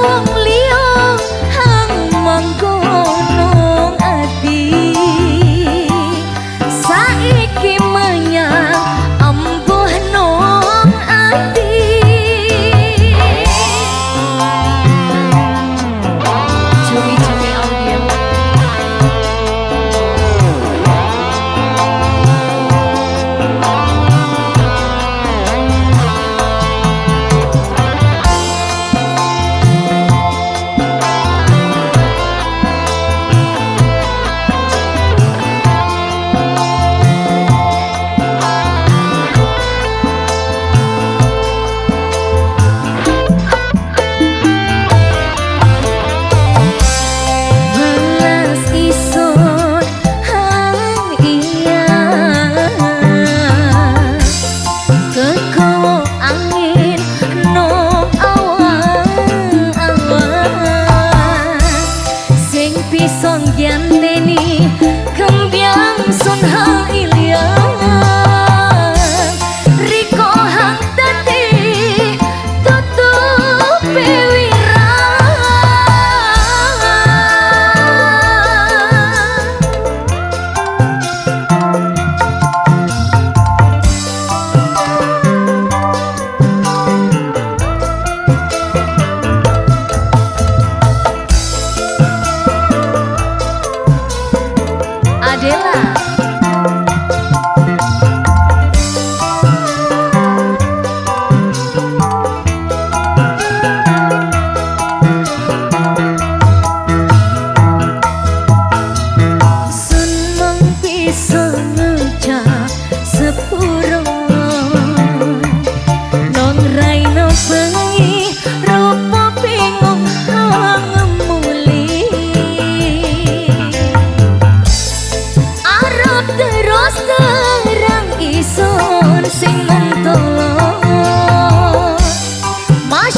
Oh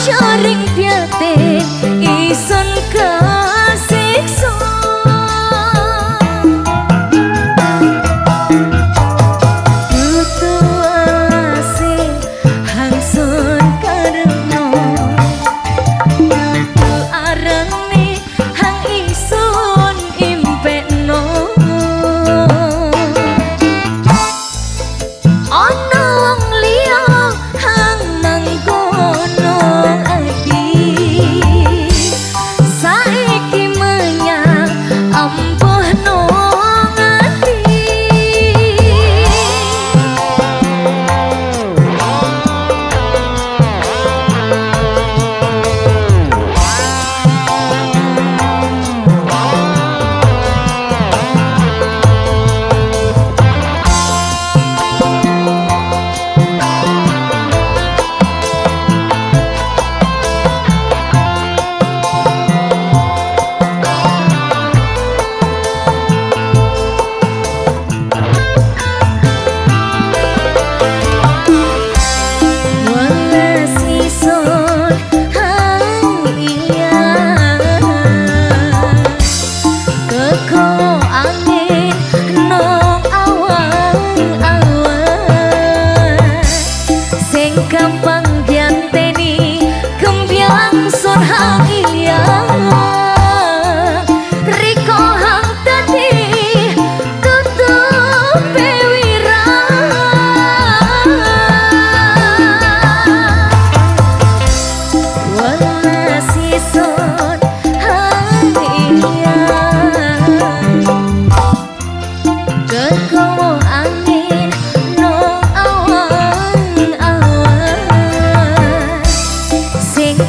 chorando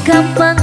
gampang